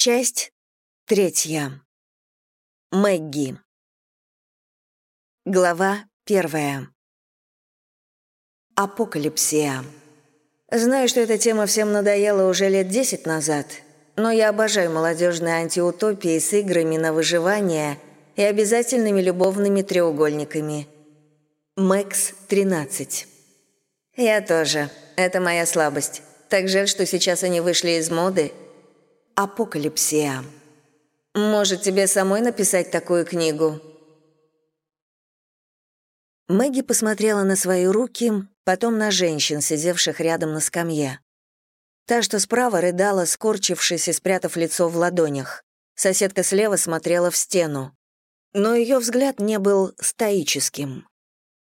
Часть третья. Мэгги. Глава первая. Апокалипсия. Знаю, что эта тема всем надоела уже лет десять назад, но я обожаю молодежные антиутопии с играми на выживание и обязательными любовными треугольниками. Мэкс, 13. Я тоже. Это моя слабость. Так жаль, что сейчас они вышли из моды — Апокалипсия. Может, тебе самой написать такую книгу? Мэгги посмотрела на свои руки, потом на женщин, сидевших рядом на скамье. Та, что справа, рыдала, скорчившись и спрятав лицо в ладонях. Соседка слева смотрела в стену. Но ее взгляд не был стоическим.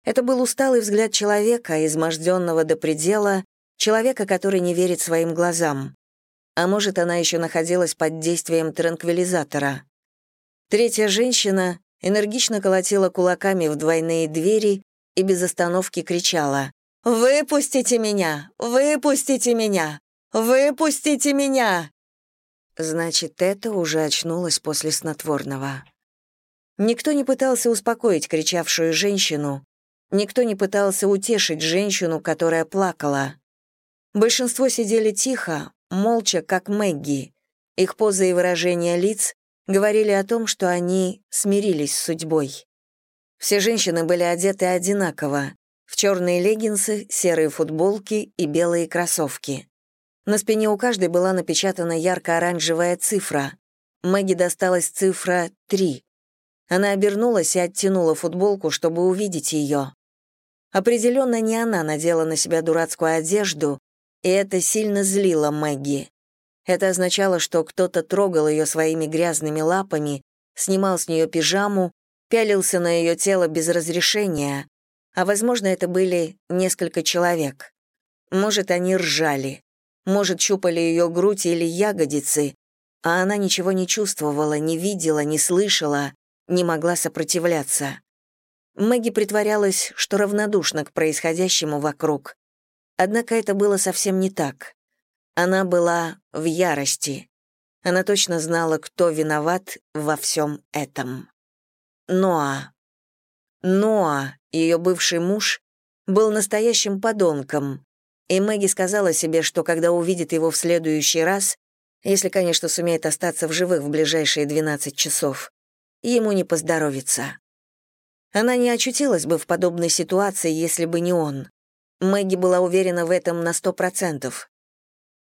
Это был усталый взгляд человека, изможденного до предела, человека, который не верит своим глазам а может, она еще находилась под действием транквилизатора. Третья женщина энергично колотила кулаками в двойные двери и без остановки кричала «Выпустите меня! Выпустите меня! Выпустите меня!» Значит, это уже очнулась после снотворного. Никто не пытался успокоить кричавшую женщину, никто не пытался утешить женщину, которая плакала. Большинство сидели тихо, молча, как Мэгги. Их позы и выражения лиц говорили о том, что они смирились с судьбой. Все женщины были одеты одинаково, в черные леггинсы, серые футболки и белые кроссовки. На спине у каждой была напечатана ярко-оранжевая цифра. Мэгги досталась цифра 3. Она обернулась и оттянула футболку, чтобы увидеть ее. Определенно не она надела на себя дурацкую одежду, и это сильно злило Мэгги. Это означало, что кто-то трогал ее своими грязными лапами, снимал с нее пижаму, пялился на ее тело без разрешения, а, возможно, это были несколько человек. Может, они ржали, может, щупали ее грудь или ягодицы, а она ничего не чувствовала, не видела, не слышала, не могла сопротивляться. Мэгги притворялась, что равнодушна к происходящему вокруг, Однако это было совсем не так. Она была в ярости. Она точно знала, кто виноват во всем этом. Ноа. Ноа, ее бывший муж, был настоящим подонком, и Мэгги сказала себе, что когда увидит его в следующий раз, если, конечно, сумеет остаться в живых в ближайшие 12 часов, ему не поздоровится. Она не очутилась бы в подобной ситуации, если бы не он. Мэгги была уверена в этом на сто процентов.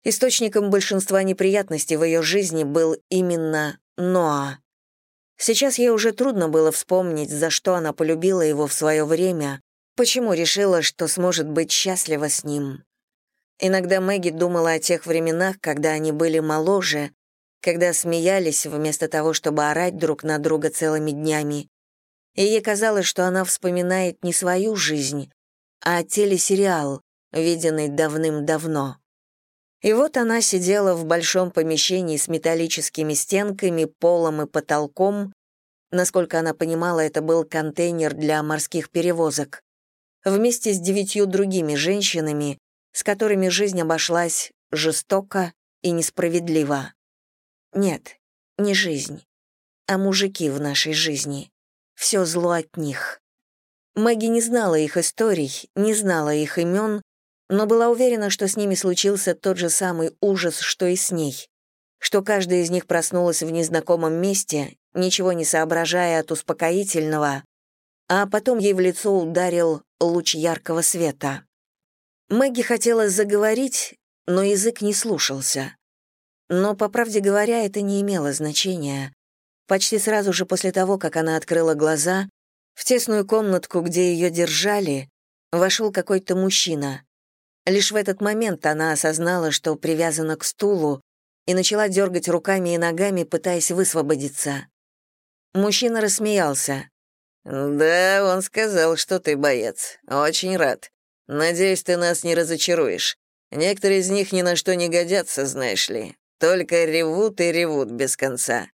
Источником большинства неприятностей в ее жизни был именно Ноа. Сейчас ей уже трудно было вспомнить, за что она полюбила его в свое время, почему решила, что сможет быть счастлива с ним. Иногда Мэгги думала о тех временах, когда они были моложе, когда смеялись вместо того, чтобы орать друг на друга целыми днями. И ей казалось, что она вспоминает не свою жизнь, а телесериал, виденный давным-давно. И вот она сидела в большом помещении с металлическими стенками, полом и потолком. Насколько она понимала, это был контейнер для морских перевозок. Вместе с девятью другими женщинами, с которыми жизнь обошлась жестоко и несправедливо. Нет, не жизнь, а мужики в нашей жизни. Все зло от них. Мэгги не знала их историй, не знала их имен, но была уверена, что с ними случился тот же самый ужас, что и с ней, что каждая из них проснулась в незнакомом месте, ничего не соображая от успокоительного, а потом ей в лицо ударил луч яркого света. Мэгги хотела заговорить, но язык не слушался. Но, по правде говоря, это не имело значения. Почти сразу же после того, как она открыла глаза, в тесную комнатку, где ее держали, вошел какой-то мужчина. Лишь в этот момент она осознала, что привязана к стулу, и начала дергать руками и ногами, пытаясь высвободиться. Мужчина рассмеялся. «Да, он сказал, что ты боец. Очень рад. Надеюсь, ты нас не разочаруешь. Некоторые из них ни на что не годятся, знаешь ли. Только ревут и ревут без конца.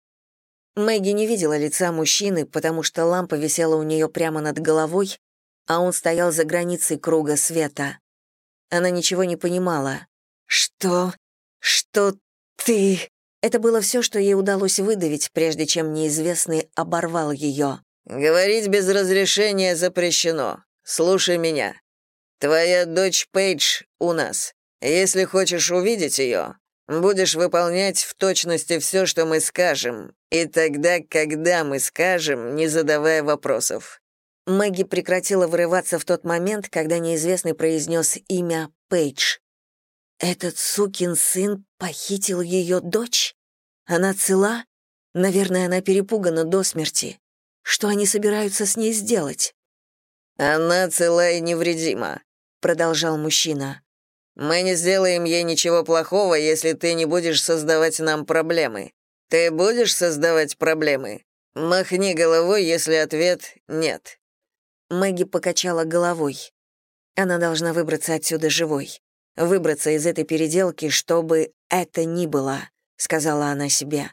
Мэгги не видела лица мужчины, потому что лампа висела у нее прямо над головой, а он стоял за границей круга света. Она ничего не понимала. «Что? Что ты?» Это было все, что ей удалось выдавить, прежде чем неизвестный оборвал ее. «Говорить без разрешения запрещено. Слушай меня. Твоя дочь Пейдж у нас. Если хочешь увидеть ее, будешь выполнять в точности все, что мы скажем, и тогда, когда мы скажем, не задавая вопросов». Мэгги прекратила вырываться в тот момент, когда неизвестный произнес имя Пейдж. «Этот сукин сын похитил ее дочь? Она цела? Наверное, она перепугана до смерти. Что они собираются с ней сделать?» «Она цела и невредима», — продолжал мужчина. «Мы не сделаем ей ничего плохого, если ты не будешь создавать нам проблемы. Ты будешь создавать проблемы? Махни головой, если ответ «нет». Мэгги покачала головой. Она должна выбраться отсюда живой. Выбраться из этой переделки, чтобы это ни было, сказала она себе.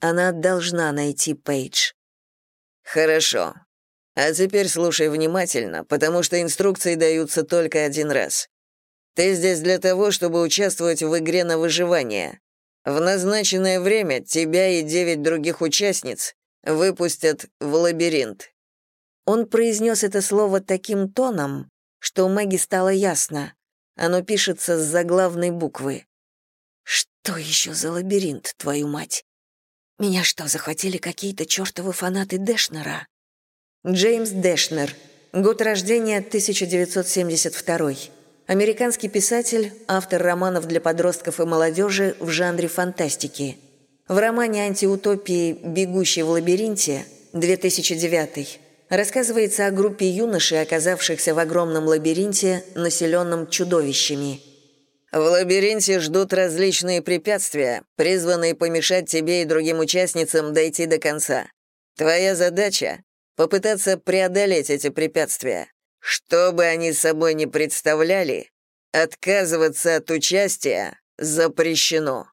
Она должна найти Пейдж. Хорошо. А теперь слушай внимательно, потому что инструкции даются только один раз. Ты здесь для того, чтобы участвовать в игре на выживание. В назначенное время тебя и девять других участниц выпустят в лабиринт. Он произнес это слово таким тоном, что Мэгги стало ясно. Оно пишется с заглавной буквы. «Что еще за лабиринт, твою мать? Меня что, захватили какие-то чертовы фанаты Дэшнера?» Джеймс Дэшнер. Год рождения 1972. Американский писатель, автор романов для подростков и молодежи в жанре фантастики. В романе антиутопии «Бегущий в лабиринте» 2009 рассказывается о группе юношей, оказавшихся в огромном лабиринте, населенном чудовищами. В лабиринте ждут различные препятствия, призванные помешать тебе и другим участницам дойти до конца. Твоя задача — попытаться преодолеть эти препятствия. Что бы они собой не представляли, отказываться от участия запрещено.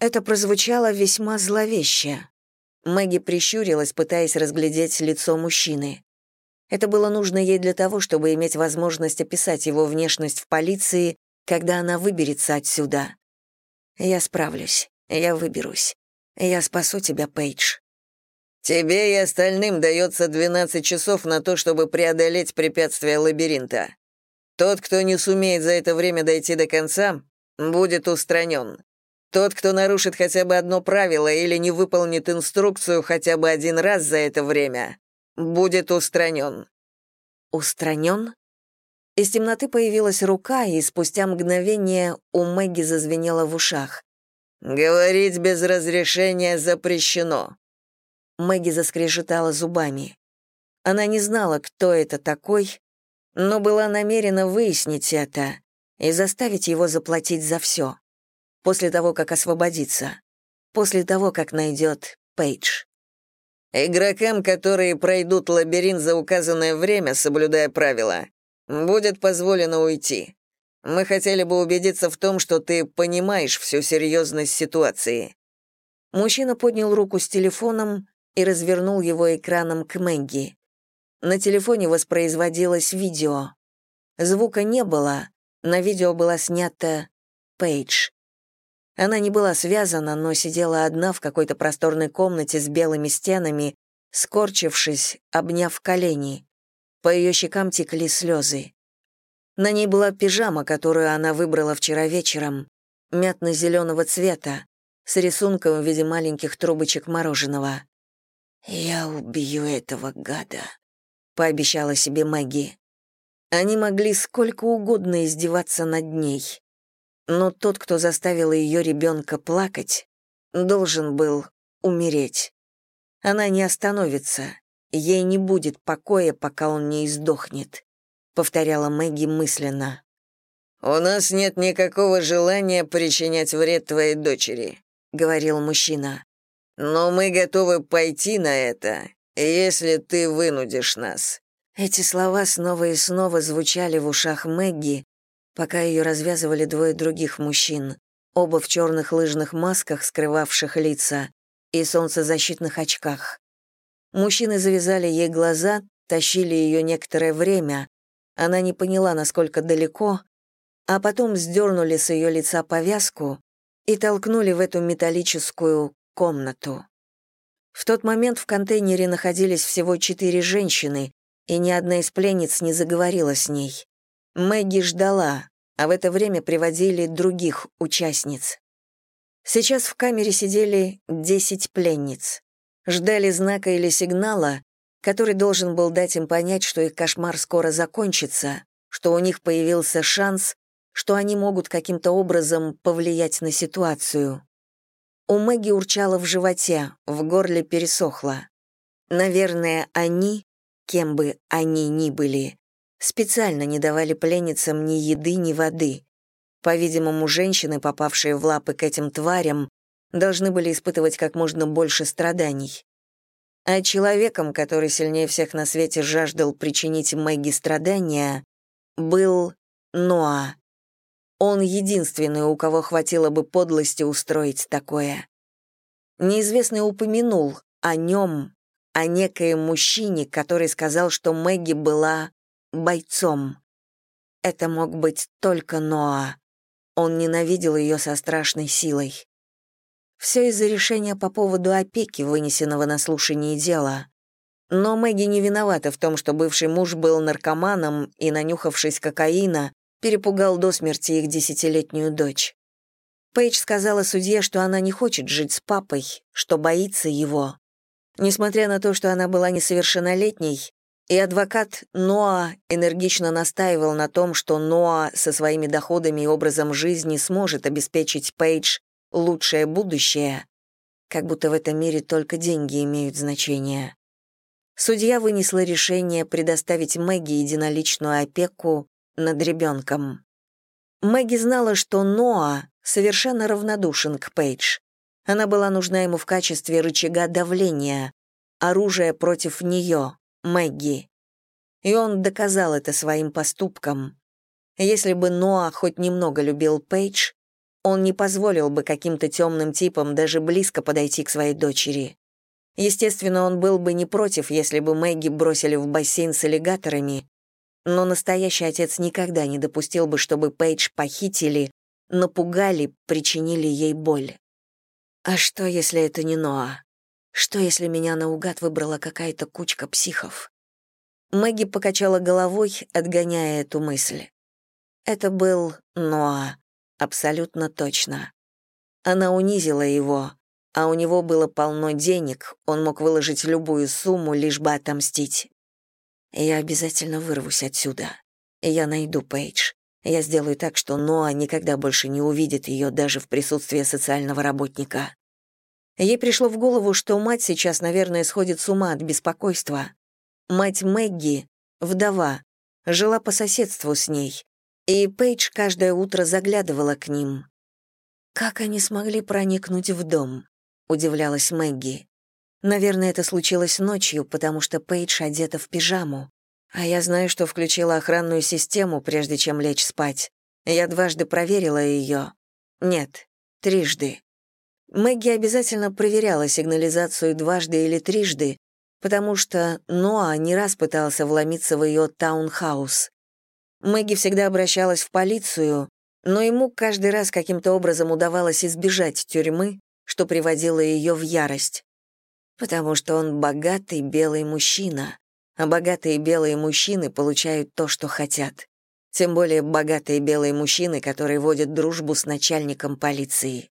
Это прозвучало весьма зловеще. Мэгги прищурилась, пытаясь разглядеть лицо мужчины. Это было нужно ей для того, чтобы иметь возможность описать его внешность в полиции, когда она выберется отсюда. «Я справлюсь. Я выберусь. Я спасу тебя, Пейдж». «Тебе и остальным дается 12 часов на то, чтобы преодолеть препятствия лабиринта. Тот, кто не сумеет за это время дойти до конца, будет устранен. Тот, кто нарушит хотя бы одно правило или не выполнит инструкцию хотя бы один раз за это время, будет устранен». «Устранен?» Из темноты появилась рука, и спустя мгновение у Мэгги зазвенело в ушах. «Говорить без разрешения запрещено». Мэгги заскрежетала зубами. Она не знала, кто это такой, но была намерена выяснить это и заставить его заплатить за все после того, как освободится, после того, как найдет Пейдж. Игрокам, которые пройдут лабиринт за указанное время, соблюдая правила, будет позволено уйти. Мы хотели бы убедиться в том, что ты понимаешь всю серьезность ситуации». Мужчина поднял руку с телефоном и развернул его экраном к Мэгги. На телефоне воспроизводилось видео. Звука не было, на видео была снята Пейдж. Она не была связана, но сидела одна в какой-то просторной комнате с белыми стенами, скорчившись, обняв колени. По ее щекам текли слезы. На ней была пижама, которую она выбрала вчера вечером, мятно-зеленого цвета, с рисунком в виде маленьких трубочек мороженого. «Я убью этого гада», — пообещала себе Мэгги. Они могли сколько угодно издеваться над ней. Но тот, кто заставил ее ребенка плакать, должен был умереть. Она не остановится, ей не будет покоя, пока он не издохнет, повторяла Мэгги мысленно. У нас нет никакого желания причинять вред твоей дочери, говорил мужчина. Но мы готовы пойти на это, если ты вынудишь нас. Эти слова снова и снова звучали в ушах Мэгги, пока ее развязывали двое других мужчин, оба в черных лыжных масках, скрывавших лица, и солнцезащитных очках. Мужчины завязали ей глаза, тащили ее некоторое время. Она не поняла, насколько далеко, а потом сдернули с ее лица повязку и толкнули в эту металлическую комнату. В тот момент в контейнере находились всего четыре женщины, и ни одна из пленниц не заговорила с ней. Мэгги ждала, а в это время приводили других участниц. Сейчас в камере сидели десять пленниц. Ждали знака или сигнала, который должен был дать им понять, что их кошмар скоро закончится, что у них появился шанс, что они могут каким-то образом повлиять на ситуацию. У Мэгги урчало в животе, в горле пересохло. Наверное, они, кем бы они ни были, специально не давали пленницам ни еды, ни воды. По-видимому, женщины, попавшие в лапы к этим тварям, должны были испытывать как можно больше страданий. А человеком, который сильнее всех на свете жаждал причинить Мэгги страдания, был Ноа. Он единственный, у кого хватило бы подлости устроить такое. Неизвестный упомянул о нем, о некоем мужчине, который сказал, что Мэгги была бойцом. Это мог быть только Ноа. Он ненавидел ее со страшной силой. Все из-за решения по поводу опеки, вынесенного на слушании дела. Но Мэгги не виновата в том, что бывший муж был наркоманом и, нанюхавшись кокаина, перепугал до смерти их десятилетнюю дочь. Пейдж сказала судье, что она не хочет жить с папой, что боится его. Несмотря на то, что она была несовершеннолетней, и адвокат Ноа энергично настаивал на том, что Ноа со своими доходами и образом жизни сможет обеспечить Пейдж лучшее будущее, как будто в этом мире только деньги имеют значение. Судья вынесла решение предоставить Мэгги единоличную опеку над ребенком. Мэгги знала, что Ноа совершенно равнодушен к Пейдж. Она была нужна ему в качестве рычага давления, оружия против нее, Мэгги. И он доказал это своим поступком. Если бы Ноа хоть немного любил Пейдж, он не позволил бы каким-то темным типам даже близко подойти к своей дочери. Естественно, он был бы не против, если бы Мэгги бросили в бассейн с аллигаторами, но настоящий отец никогда не допустил бы, чтобы Пейдж похитили, напугали, причинили ей боль. А что, если это не Ноа? Что, если меня наугад выбрала какая-то кучка психов? Мэгги покачала головой, отгоняя эту мысль. Это был Ноа, абсолютно точно. Она унизила его, а у него было полно денег, он мог выложить любую сумму, лишь бы отомстить. Я обязательно вырвусь отсюда. Я найду Пейдж. Я сделаю так, что Ноа никогда больше не увидит ее даже в присутствии социального работника. Ей пришло в голову, что мать сейчас, наверное, сходит с ума от беспокойства. Мать Мэгги, вдова, жила по соседству с ней, и Пейдж каждое утро заглядывала к ним. «Как они смогли проникнуть в дом?» — удивлялась Мэгги. Наверное, это случилось ночью, потому что Пейдж одета в пижаму. А я знаю, что включила охранную систему, прежде чем лечь спать. Я дважды проверила ее. Нет, трижды. Мэгги обязательно проверяла сигнализацию дважды или трижды, потому что Ноа не раз пытался вломиться в ее таунхаус. Мэгги всегда обращалась в полицию, но ему каждый раз каким-то образом удавалось избежать тюрьмы, что приводило ее в ярость потому что он богатый белый мужчина, а богатые белые мужчины получают то, что хотят. Тем более богатые белые мужчины, которые водят дружбу с начальником полиции.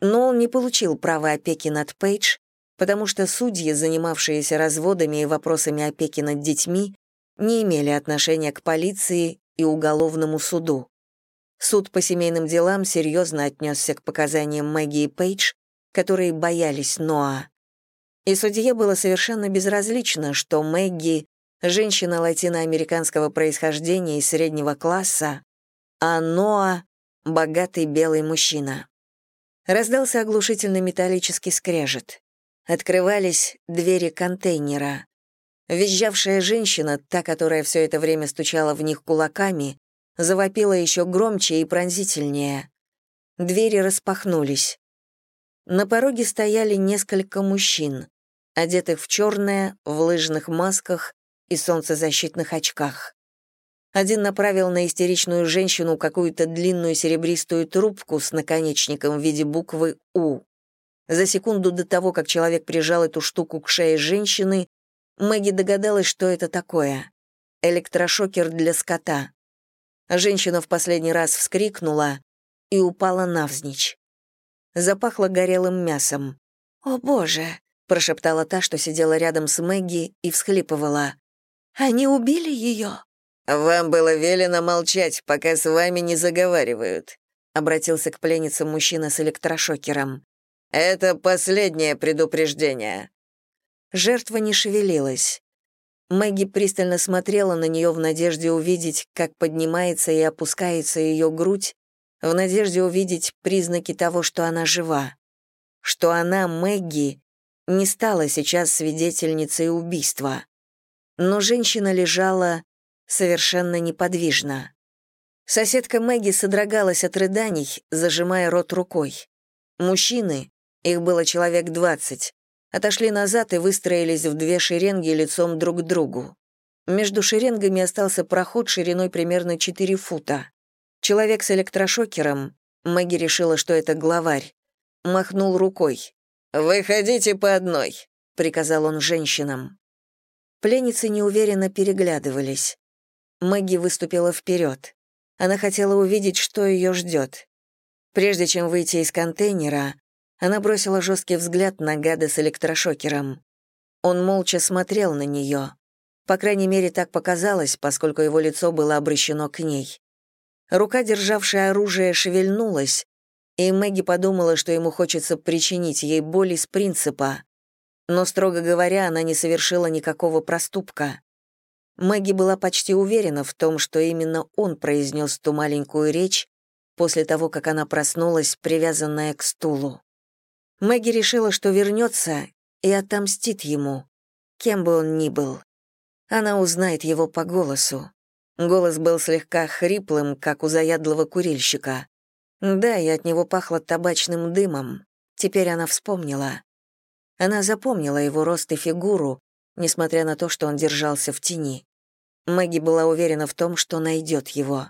Но он не получил права опеки над Пейдж, потому что судьи, занимавшиеся разводами и вопросами опеки над детьми, не имели отношения к полиции и уголовному суду. Суд по семейным делам серьезно отнесся к показаниям Мэгги и Пейдж, которые боялись Ноа. И судье было совершенно безразлично, что Мэгги — женщина латиноамериканского происхождения и среднего класса, а Ноа — богатый белый мужчина. Раздался оглушительный металлический скрежет. Открывались двери контейнера. Визжавшая женщина, та, которая все это время стучала в них кулаками, завопила еще громче и пронзительнее. Двери распахнулись. На пороге стояли несколько мужчин одетых в черное, в лыжных масках и солнцезащитных очках. Один направил на истеричную женщину какую-то длинную серебристую трубку с наконечником в виде буквы «У». За секунду до того, как человек прижал эту штуку к шее женщины, Мэгги догадалась, что это такое. Электрошокер для скота. Женщина в последний раз вскрикнула и упала навзничь. Запахло горелым мясом. «О, боже!» — прошептала та, что сидела рядом с Мэгги и всхлипывала. «Они убили ее?» «Вам было велено молчать, пока с вами не заговаривают», — обратился к пленнице мужчина с электрошокером. «Это последнее предупреждение». Жертва не шевелилась. Мэгги пристально смотрела на нее в надежде увидеть, как поднимается и опускается ее грудь, в надежде увидеть признаки того, что она жива. Что она, Мэгги, не стала сейчас свидетельницей убийства. Но женщина лежала совершенно неподвижно. Соседка Мэгги содрогалась от рыданий, зажимая рот рукой. Мужчины, их было человек двадцать, отошли назад и выстроились в две шеренги лицом друг к другу. Между шеренгами остался проход шириной примерно 4 фута. Человек с электрошокером, Мэгги решила, что это главарь, махнул рукой. «Выходите по одной», — приказал он женщинам. Пленницы неуверенно переглядывались. Мэгги выступила вперед. Она хотела увидеть, что ее ждет. Прежде чем выйти из контейнера, она бросила жесткий взгляд на гада с электрошокером. Он молча смотрел на нее. По крайней мере, так показалось, поскольку его лицо было обращено к ней. Рука, державшая оружие, шевельнулась, и Мэгги подумала, что ему хочется причинить ей боль из принципа. Но, строго говоря, она не совершила никакого проступка. Мэгги была почти уверена в том, что именно он произнес ту маленькую речь после того, как она проснулась, привязанная к стулу. Мэгги решила, что вернется и отомстит ему, кем бы он ни был. Она узнает его по голосу. Голос был слегка хриплым, как у заядлого курильщика. Да, и от него пахло табачным дымом. Теперь она вспомнила. Она запомнила его рост и фигуру, несмотря на то, что он держался в тени. Мэгги была уверена в том, что найдет его.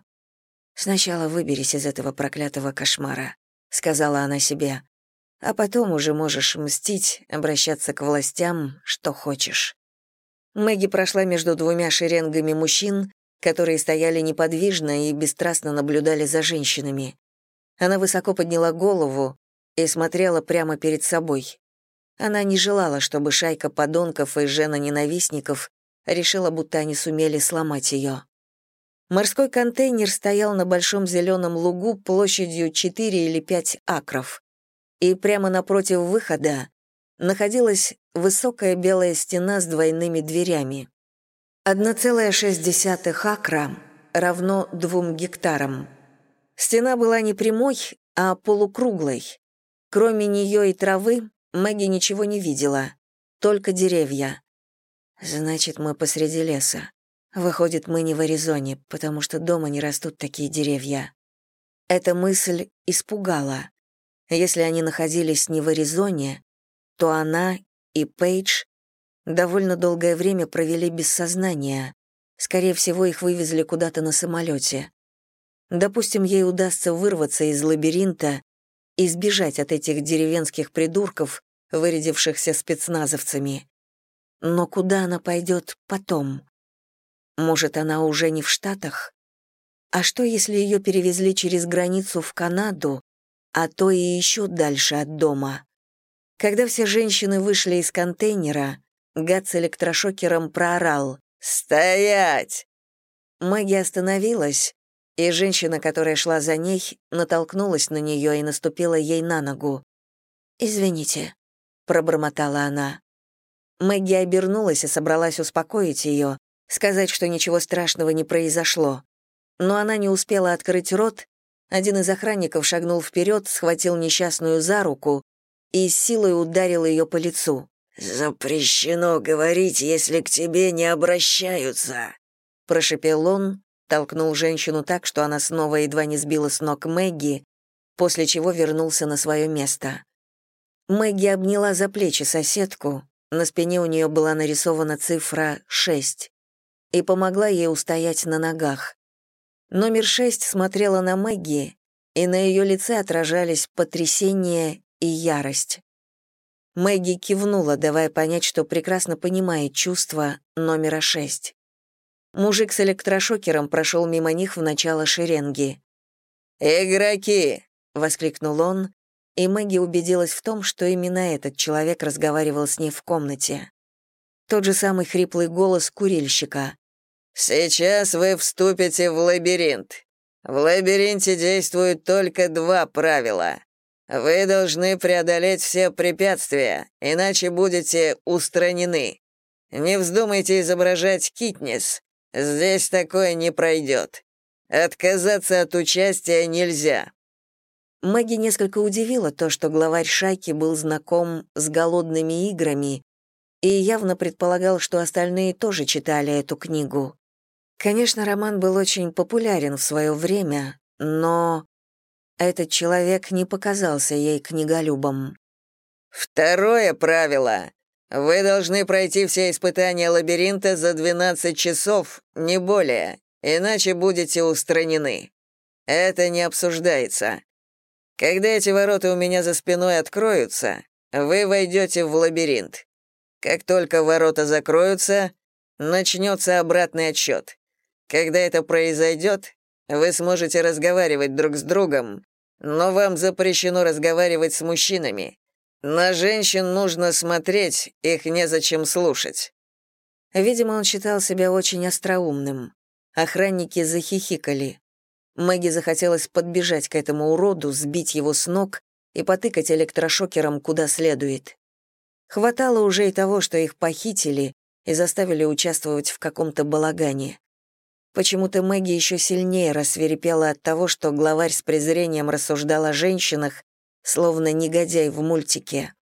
«Сначала выберись из этого проклятого кошмара», — сказала она себе. «А потом уже можешь мстить, обращаться к властям, что хочешь». Мэгги прошла между двумя шеренгами мужчин, которые стояли неподвижно и бесстрастно наблюдали за женщинами. Она высоко подняла голову и смотрела прямо перед собой. Она не желала, чтобы шайка подонков и жена-ненавистников решила, будто они сумели сломать ее. Морской контейнер стоял на большом зеленом лугу площадью 4 или 5 акров. И прямо напротив выхода находилась высокая белая стена с двойными дверями. 1,6 акра равно 2 гектарам. Стена была не прямой, а полукруглой. Кроме нее и травы Мэгги ничего не видела, только деревья. Значит, мы посреди леса. Выходит, мы не в Аризоне, потому что дома не растут такие деревья. Эта мысль испугала. Если они находились не в Аризоне, то она и Пейдж довольно долгое время провели без сознания. Скорее всего, их вывезли куда-то на самолете. Допустим, ей удастся вырваться из лабиринта и сбежать от этих деревенских придурков, вырядившихся спецназовцами. Но куда она пойдет потом? Может, она уже не в Штатах? А что, если ее перевезли через границу в Канаду, а то и еще дальше от дома? Когда все женщины вышли из контейнера, гад с электрошокером проорал «Стоять!». Мэгги остановилась, и женщина, которая шла за ней, натолкнулась на нее и наступила ей на ногу. «Извините», — пробормотала она. Мэгги обернулась и собралась успокоить ее, сказать, что ничего страшного не произошло. Но она не успела открыть рот, один из охранников шагнул вперед, схватил несчастную за руку и с силой ударил ее по лицу. «Запрещено говорить, если к тебе не обращаются», — прошепел он, толкнул женщину так, что она снова едва не сбила с ног Мэгги, после чего вернулся на свое место. Мэгги обняла за плечи соседку, на спине у нее была нарисована цифра 6 и помогла ей устоять на ногах. Номер шесть смотрела на Мэгги, и на ее лице отражались потрясение и ярость. Мэгги кивнула, давая понять, что прекрасно понимает чувства номера шесть. Мужик с электрошокером прошел мимо них в начало шеренги. «Игроки!» — воскликнул он, и Мэгги убедилась в том, что именно этот человек разговаривал с ней в комнате. Тот же самый хриплый голос курильщика. «Сейчас вы вступите в лабиринт. В лабиринте действуют только два правила. Вы должны преодолеть все препятствия, иначе будете устранены. Не вздумайте изображать китнес. Здесь такое не пройдет. Отказаться от участия нельзя. Мэгги несколько удивило то, что главарь шайки был знаком с голодными играми и явно предполагал, что остальные тоже читали эту книгу. Конечно, роман был очень популярен в свое время, но этот человек не показался ей книголюбом. «Второе правило. Вы должны пройти все испытания лабиринта за 12 часов, не более, иначе будете устранены. Это не обсуждается. Когда эти ворота у меня за спиной откроются, вы войдете в лабиринт. Как только ворота закроются, начнется обратный отсчет. Когда это произойдет, вы сможете разговаривать друг с другом, но вам запрещено разговаривать с мужчинами. На женщин нужно смотреть, их незачем слушать». Видимо, он считал себя очень остроумным. Охранники захихикали. Мэгги захотелось подбежать к этому уроду, сбить его с ног и потыкать электрошокером куда следует. Хватало уже и того, что их похитили и заставили участвовать в каком-то балагане. Почему-то Мэгги еще сильнее рассверепела от того, что главарь с презрением рассуждал о женщинах, словно негодяй в мультике.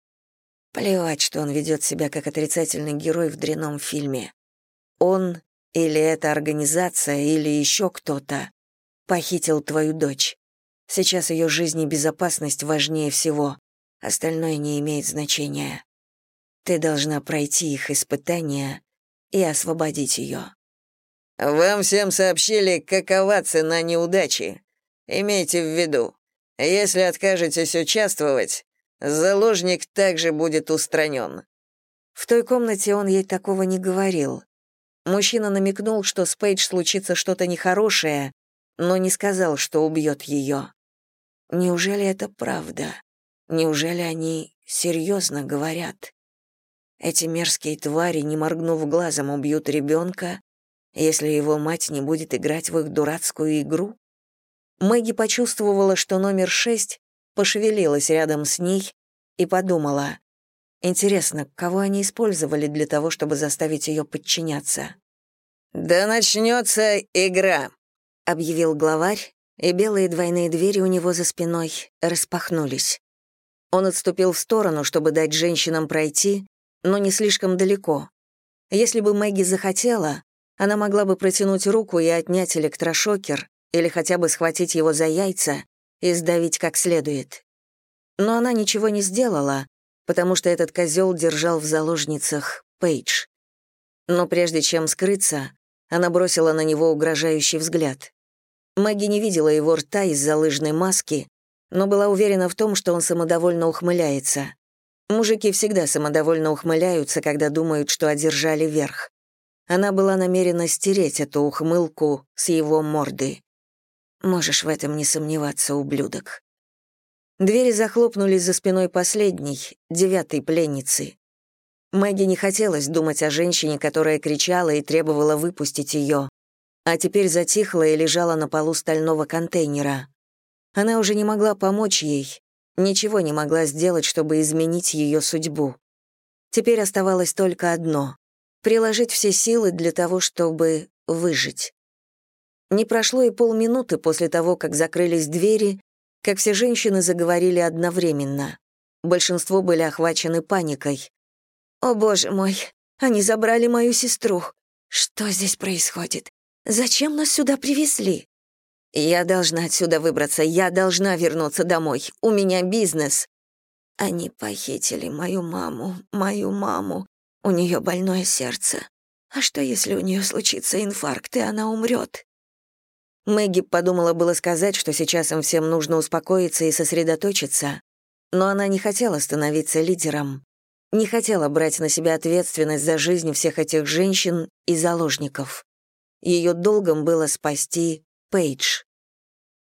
Плевать, что он ведет себя как отрицательный герой в дрянном фильме. Он или эта организация, или еще кто-то похитил твою дочь. Сейчас ее жизнь и безопасность важнее всего. Остальное не имеет значения. Ты должна пройти их испытания и освободить ее. Вам всем сообщили, какова цена неудачи. Имейте в виду, если откажетесь участвовать, заложник также будет устранен. В той комнате он ей такого не говорил. Мужчина намекнул, что с Пейдж случится что-то нехорошее, но не сказал, что убьет ее. Неужели это правда? Неужели они серьезно говорят? Эти мерзкие твари, не моргнув глазом, убьют ребенка, если его мать не будет играть в их дурацкую игру? Мэгги почувствовала, что номер шесть пошевелилась рядом с ней и подумала, интересно, кого они использовали для того, чтобы заставить ее подчиняться? «Да начнется игра», — объявил главарь, и белые двойные двери у него за спиной распахнулись. Он отступил в сторону, чтобы дать женщинам пройти, но не слишком далеко. Если бы Мэгги захотела, она могла бы протянуть руку и отнять электрошокер или хотя бы схватить его за яйца и сдавить как следует. Но она ничего не сделала, потому что этот козел держал в заложницах Пейдж. Но прежде чем скрыться, она бросила на него угрожающий взгляд. Мэгги не видела его рта из-за лыжной маски, но была уверена в том, что он самодовольно ухмыляется. Мужики всегда самодовольно ухмыляются, когда думают, что одержали верх. Она была намерена стереть эту ухмылку с его морды. Можешь в этом не сомневаться, ублюдок. Двери захлопнулись за спиной последней, девятой пленницы. Мэгги не хотелось думать о женщине, которая кричала и требовала выпустить ее, а теперь затихла и лежала на полу стального контейнера. Она уже не могла помочь ей, ничего не могла сделать, чтобы изменить ее судьбу. Теперь оставалось только одно — приложить все силы для того, чтобы выжить. Не прошло и полминуты после того, как закрылись двери, как все женщины заговорили одновременно. Большинство были охвачены паникой. «О, боже мой, они забрали мою сестру. Что здесь происходит? Зачем нас сюда привезли? Я должна отсюда выбраться, я должна вернуться домой. У меня бизнес. Они похитили мою маму, мою маму. У нее больное сердце. А что, если у нее случится инфаркт, и она умрет? Мэгги подумала было сказать, что сейчас им всем нужно успокоиться и сосредоточиться, но она не хотела становиться лидером, не хотела брать на себя ответственность за жизнь всех этих женщин и заложников. Ее долгом было спасти Пейдж.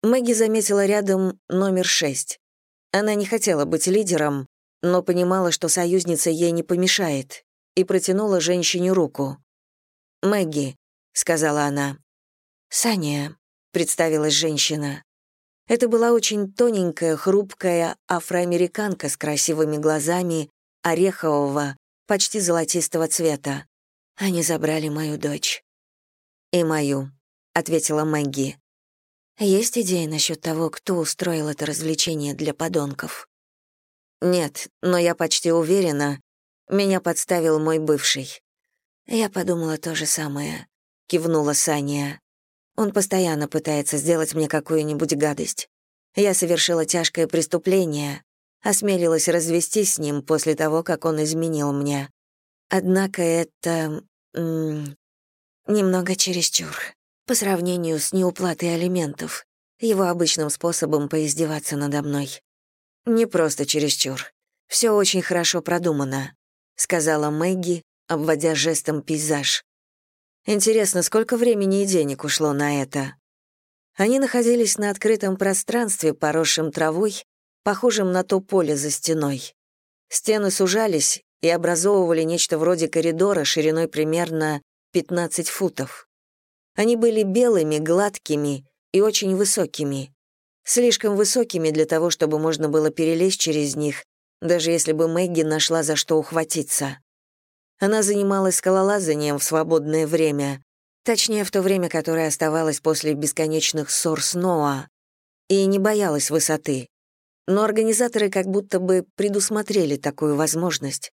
Мэгги заметила рядом номер шесть. Она не хотела быть лидером, но понимала, что союзница ей не помешает, и протянула женщине руку. «Мэгги», — сказала она. «Саня», — представилась женщина. Это была очень тоненькая, хрупкая афроамериканка с красивыми глазами, орехового, почти золотистого цвета. Они забрали мою дочь. «И мою», — ответила Мэгги. «Есть идеи насчет того, кто устроил это развлечение для подонков?» «Нет, но я почти уверена, меня подставил мой бывший». «Я подумала то же самое», — кивнула Саня. Он постоянно пытается сделать мне какую-нибудь гадость. Я совершила тяжкое преступление, осмелилась развестись с ним после того, как он изменил мне. Однако это... М -м, немного чересчур. По сравнению с неуплатой алиментов, его обычным способом поиздеваться надо мной. Не просто чересчур. Все очень хорошо продумано, сказала Мэгги, обводя жестом пейзаж. Интересно, сколько времени и денег ушло на это? Они находились на открытом пространстве, поросшем травой, похожем на то поле за стеной. Стены сужались и образовывали нечто вроде коридора шириной примерно 15 футов. Они были белыми, гладкими и очень высокими. Слишком высокими для того, чтобы можно было перелезть через них, даже если бы Мэгги нашла за что ухватиться. Она занималась скалолазанием в свободное время, точнее, в то время, которое оставалось после бесконечных ссор с Ноа, и не боялась высоты. Но организаторы как будто бы предусмотрели такую возможность.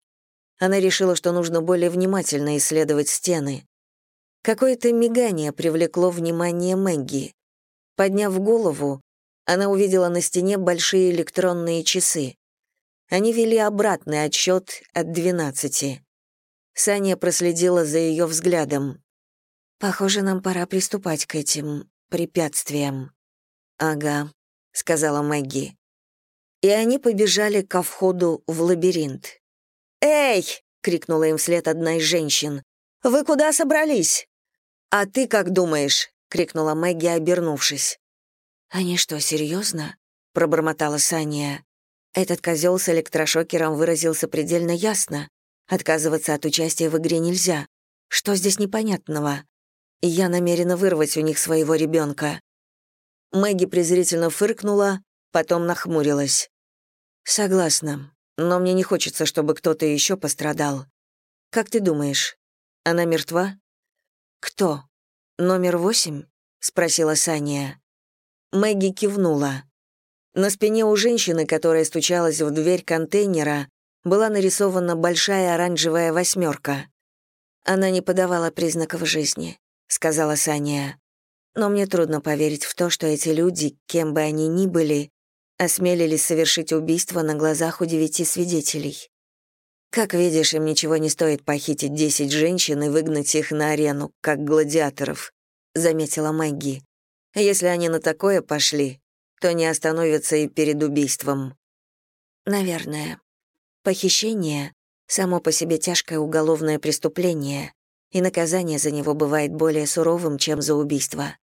Она решила, что нужно более внимательно исследовать стены. Какое-то мигание привлекло внимание Мэгги. Подняв голову, она увидела на стене большие электронные часы. Они вели обратный отсчет от двенадцати. Саня проследила за ее взглядом. «Похоже, нам пора приступать к этим препятствиям». «Ага», — сказала Мэгги. И они побежали ко входу в лабиринт. «Эй!» — крикнула им вслед одна из женщин. «Вы куда собрались?» «А ты как думаешь?» — крикнула Мэгги, обернувшись. «Они что, серьезно?» — пробормотала Саня. Этот козел с электрошокером выразился предельно ясно. Отказываться от участия в игре нельзя. Что здесь непонятного? Я намерена вырвать у них своего ребенка. Мэгги презрительно фыркнула, потом нахмурилась. «Согласна, но мне не хочется, чтобы кто-то еще пострадал. Как ты думаешь, она мертва?» «Кто? Номер восемь?» — спросила Саня. Мэгги кивнула. На спине у женщины, которая стучалась в дверь контейнера, была нарисована большая оранжевая восьмерка. «Она не подавала признаков жизни», — сказала Саня. «Но мне трудно поверить в то, что эти люди, кем бы они ни были, осмелились совершить убийство на глазах у девяти свидетелей. Как видишь, им ничего не стоит похитить десять женщин и выгнать их на арену, как гладиаторов», — заметила Мэгги. «Если они на такое пошли, то не остановятся и перед убийством». «Наверное», Похищение — само по себе тяжкое уголовное преступление, и наказание за него бывает более суровым, чем за убийство.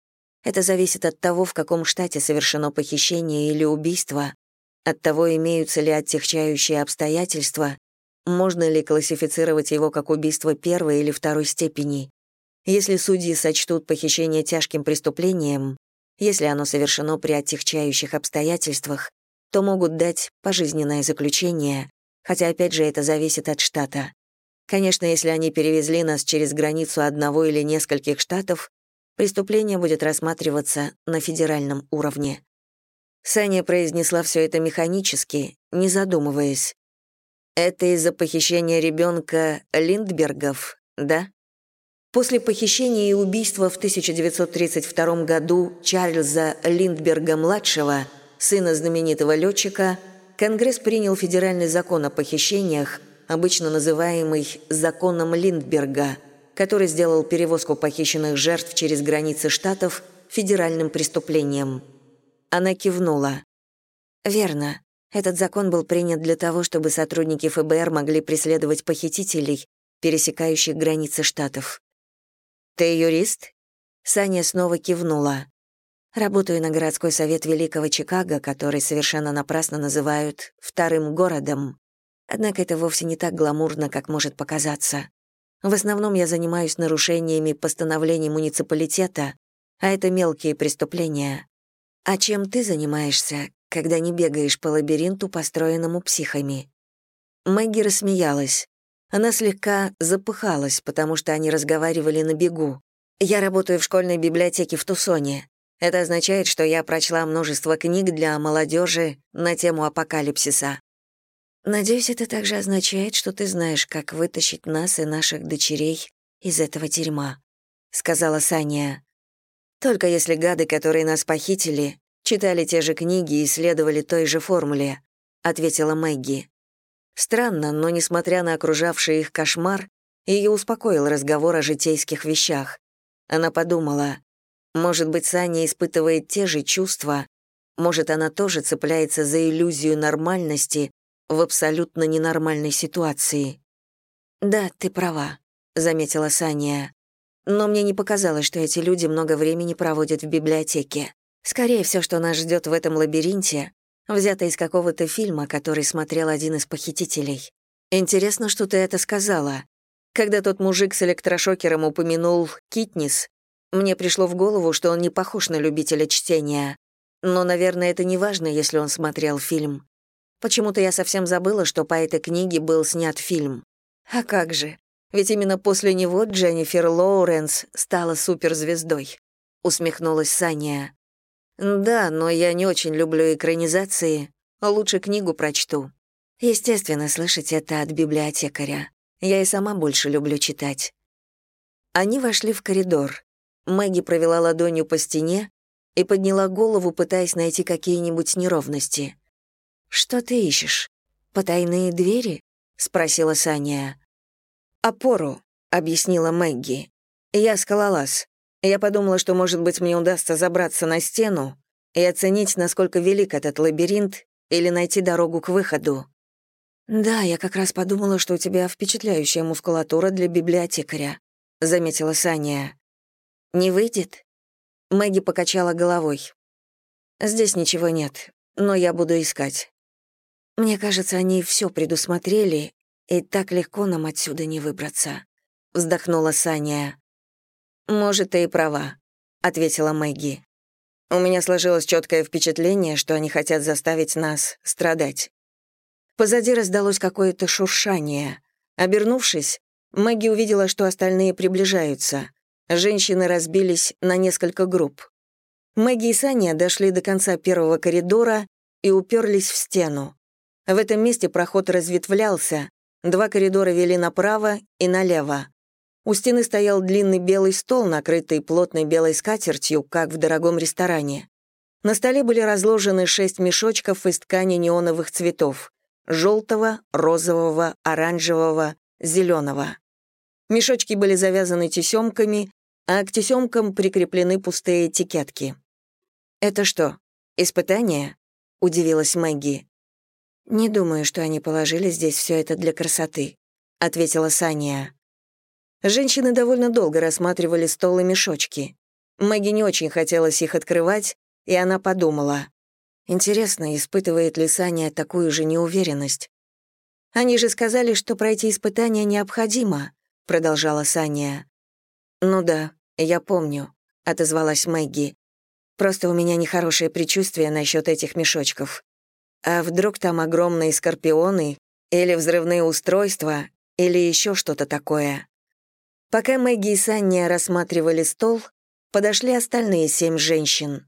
Это зависит от того, в каком штате совершено похищение или убийство, от того, имеются ли отягчающие обстоятельства, можно ли классифицировать его как убийство первой или второй степени. Если судьи сочтут похищение тяжким преступлением, если оно совершено при отягчающих обстоятельствах, то могут дать пожизненное заключение, хотя опять же это зависит от штата. Конечно, если они перевезли нас через границу одного или нескольких штатов, преступление будет рассматриваться на федеральном уровне. Саня произнесла все это механически, не задумываясь. Это из-за похищения ребенка Линдбергов, да? После похищения и убийства в 1932 году Чарльза Линдберга-младшего, сына знаменитого летчика, Конгресс принял федеральный закон о похищениях, обычно называемый «законом Линдберга», который сделал перевозку похищенных жертв через границы штатов федеральным преступлением. Она кивнула. «Верно. Этот закон был принят для того, чтобы сотрудники ФБР могли преследовать похитителей, пересекающих границы штатов. «Ты юрист?» Саня снова кивнула. «Работаю на городской совет Великого Чикаго, который совершенно напрасно называют «вторым городом». Однако это вовсе не так гламурно, как может показаться. В основном я занимаюсь нарушениями постановлений муниципалитета, а это мелкие преступления. А чем ты занимаешься, когда не бегаешь по лабиринту, построенному психами?» Мэгги рассмеялась. Она слегка запыхалась, потому что они разговаривали на бегу. «Я работаю в школьной библиотеке в Тусоне. Это означает, что я прочла множество книг для молодежи на тему апокалипсиса. Надеюсь, это также означает, что ты знаешь, как вытащить нас и наших дочерей из этого дерьма», — сказала Саня. «Только если гады, которые нас похитили, читали те же книги и следовали той же формуле», — ответила Мэгги. Странно, но, несмотря на окружавший их кошмар, ее успокоил разговор о житейских вещах. Она подумала, может быть, Саня испытывает те же чувства, может, она тоже цепляется за иллюзию нормальности, в абсолютно ненормальной ситуации. «Да, ты права», — заметила Саня. «Но мне не показалось, что эти люди много времени проводят в библиотеке. Скорее, все, что нас ждет в этом лабиринте, взято из какого-то фильма, который смотрел один из похитителей. Интересно, что ты это сказала. Когда тот мужик с электрошокером упомянул «Китнис», мне пришло в голову, что он не похож на любителя чтения. Но, наверное, это не важно, если он смотрел фильм. Почему-то я совсем забыла, что по этой книге был снят фильм. А как же? Ведь именно после него Дженнифер Лоуренс стала суперзвездой. Усмехнулась Саня. Да, но я не очень люблю экранизации. Лучше книгу прочту. Естественно, слышать это от библиотекаря. Я и сама больше люблю читать. Они вошли в коридор. Мэгги провела ладонью по стене и подняла голову, пытаясь найти какие-нибудь неровности. «Что ты ищешь? Потайные двери?» — спросила Саня. «Опору», — объяснила Мэгги. «Я скалолаз. Я подумала, что, может быть, мне удастся забраться на стену и оценить, насколько велик этот лабиринт, или найти дорогу к выходу». «Да, я как раз подумала, что у тебя впечатляющая мускулатура для библиотекаря», — заметила Саня. «Не выйдет?» Мэгги покачала головой. «Здесь ничего нет, но я буду искать. Мне кажется, они все предусмотрели, и так легко нам отсюда не выбраться», — вздохнула Саня. «Может, ты и права», — ответила Мэгги. «У меня сложилось четкое впечатление, что они хотят заставить нас страдать». Позади раздалось какое-то шуршание. Обернувшись, Мэгги увидела, что остальные приближаются. Женщины разбились на несколько групп. Мэгги и Саня дошли до конца первого коридора и уперлись в стену. В этом месте проход разветвлялся, два коридора вели направо и налево. У стены стоял длинный белый стол, накрытый плотной белой скатертью, как в дорогом ресторане. На столе были разложены шесть мешочков из ткани неоновых цветов — желтого, розового, оранжевого, зеленого. Мешочки были завязаны тесемками, а к тесемкам прикреплены пустые этикетки. «Это что, испытание?» — удивилась Мэгги. «Не думаю, что они положили здесь все это для красоты», — ответила Саня. Женщины довольно долго рассматривали стол и мешочки. Мэгги не очень хотелось их открывать, и она подумала. Интересно, испытывает ли Саня такую же неуверенность? «Они же сказали, что пройти испытание необходимо», — продолжала Саня. «Ну да, я помню», — отозвалась Мэгги. «Просто у меня нехорошее предчувствие насчет этих мешочков. А вдруг там огромные скорпионы или взрывные устройства, или еще что-то такое? Пока Мэгги и Саня рассматривали стол, подошли остальные семь женщин.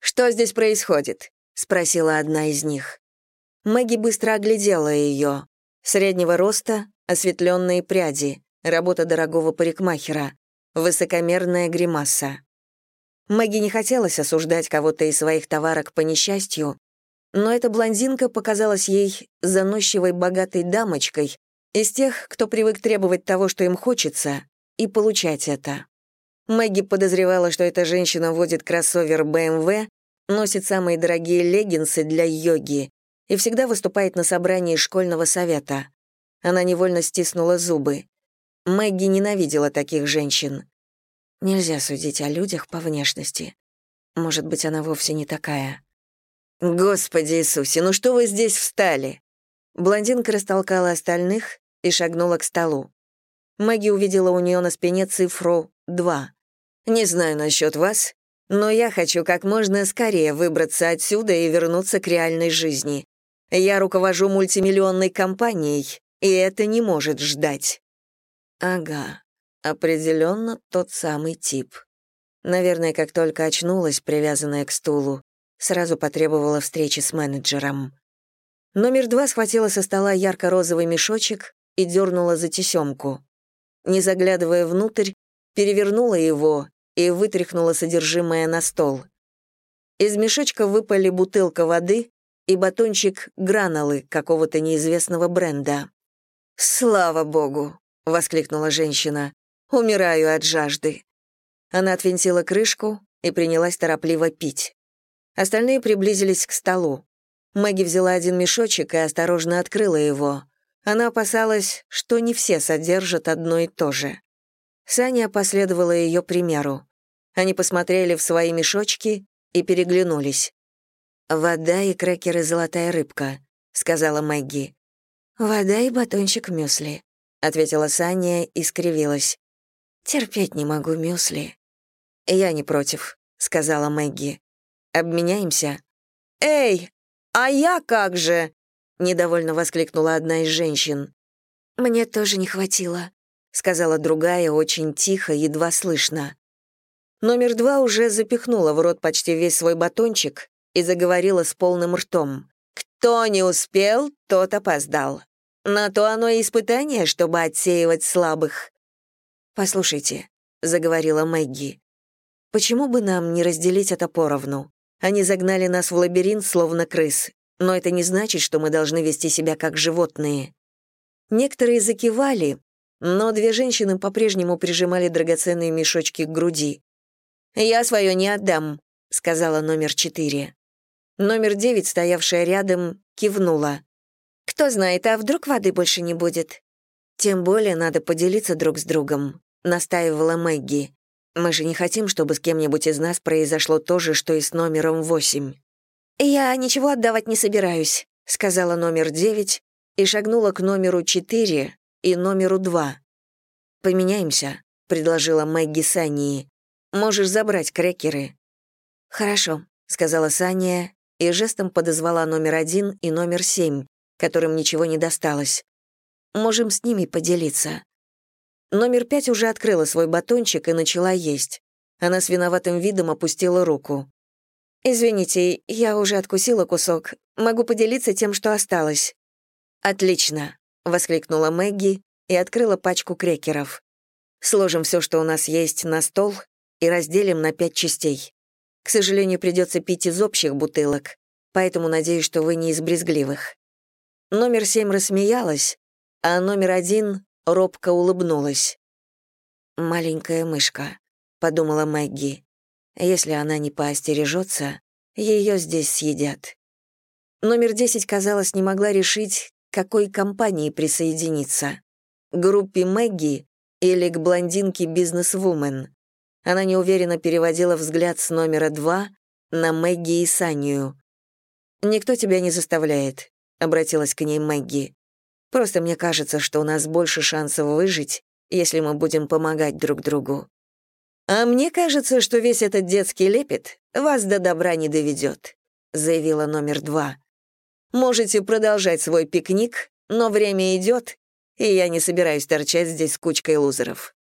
«Что здесь происходит?» — спросила одна из них. Мэгги быстро оглядела ее. Среднего роста, осветленные пряди, работа дорогого парикмахера, высокомерная гримаса. Мэгги не хотелось осуждать кого-то из своих товарок по несчастью, но эта блондинка показалась ей заносчивой богатой дамочкой из тех, кто привык требовать того, что им хочется, и получать это. Мэгги подозревала, что эта женщина водит кроссовер BMW, носит самые дорогие леггинсы для йоги и всегда выступает на собрании школьного совета. Она невольно стиснула зубы. Мэгги ненавидела таких женщин. Нельзя судить о людях по внешности. Может быть, она вовсе не такая. «Господи Иисусе, ну что вы здесь встали?» Блондинка растолкала остальных и шагнула к столу. Мэгги увидела у нее на спине цифру 2. «Не знаю насчет вас, но я хочу как можно скорее выбраться отсюда и вернуться к реальной жизни. Я руковожу мультимиллионной компанией, и это не может ждать». Ага, определенно тот самый тип. Наверное, как только очнулась, привязанная к стулу, сразу потребовала встречи с менеджером. Номер два схватила со стола ярко-розовый мешочек и дернула за тесемку. Не заглядывая внутрь, перевернула его и вытряхнула содержимое на стол. Из мешочка выпали бутылка воды и батончик гранолы какого-то неизвестного бренда. «Слава богу!» — воскликнула женщина. «Умираю от жажды». Она отвинтила крышку и принялась торопливо пить. Остальные приблизились к столу. Мэгги взяла один мешочек и осторожно открыла его. Она опасалась, что не все содержат одно и то же. Саня последовала ее примеру. Они посмотрели в свои мешочки и переглянулись. «Вода и крекеры «Золотая рыбка», — сказала Мэгги. «Вода и батончик мюсли», — ответила Саня и скривилась. «Терпеть не могу мюсли». «Я не против», — сказала Мэгги. Обменяемся?» «Эй, а я как же?» — недовольно воскликнула одна из женщин. «Мне тоже не хватило», — сказала другая очень тихо, едва слышно. Номер два уже запихнула в рот почти весь свой батончик и заговорила с полным ртом. «Кто не успел, тот опоздал. На то оно и испытание, чтобы отсеивать слабых». «Послушайте», — заговорила Мэгги, — «почему бы нам не разделить это поровну? Они загнали нас в лабиринт, словно крыс, но это не значит, что мы должны вести себя как животные. Некоторые закивали, но две женщины по-прежнему прижимали драгоценные мешочки к груди. «Я свое не отдам», — сказала номер четыре. Номер девять, стоявшая рядом, кивнула. «Кто знает, а вдруг воды больше не будет?» «Тем более надо поделиться друг с другом», — настаивала Мэгги. Мы же не хотим, чтобы с кем-нибудь из нас произошло то же, что и с номером восемь. «Я ничего отдавать не собираюсь», — сказала номер девять и шагнула к номеру четыре и номеру два. «Поменяемся», — предложила Мэгги Сании. «Можешь забрать крекеры». «Хорошо», — сказала Сания и жестом подозвала номер один и номер семь, которым ничего не досталось. «Можем с ними поделиться». Номер пять уже открыла свой батончик и начала есть. Она с виноватым видом опустила руку. «Извините, я уже откусила кусок. Могу поделиться тем, что осталось». «Отлично», — воскликнула Мэгги и открыла пачку крекеров. «Сложим все, что у нас есть, на стол и разделим на пять частей. К сожалению, придется пить из общих бутылок, поэтому надеюсь, что вы не из брезгливых». Номер семь рассмеялась, а номер один робко улыбнулась. «Маленькая мышка», — подумала Мэгги. «Если она не поостережется, ее здесь съедят». Номер десять, казалось, не могла решить, какой компании присоединиться. Группе Мэгги или к блондинке бизнес-вумен. Она неуверенно переводила взгляд с номера два на Мэгги и Санию. «Никто тебя не заставляет», — обратилась к ней Мэгги. Просто мне кажется, что у нас больше шансов выжить, если мы будем помогать друг другу. А мне кажется, что весь этот детский лепет вас до добра не доведет, заявила номер два. Можете продолжать свой пикник, но время идет, и я не собираюсь торчать здесь с кучкой лузеров.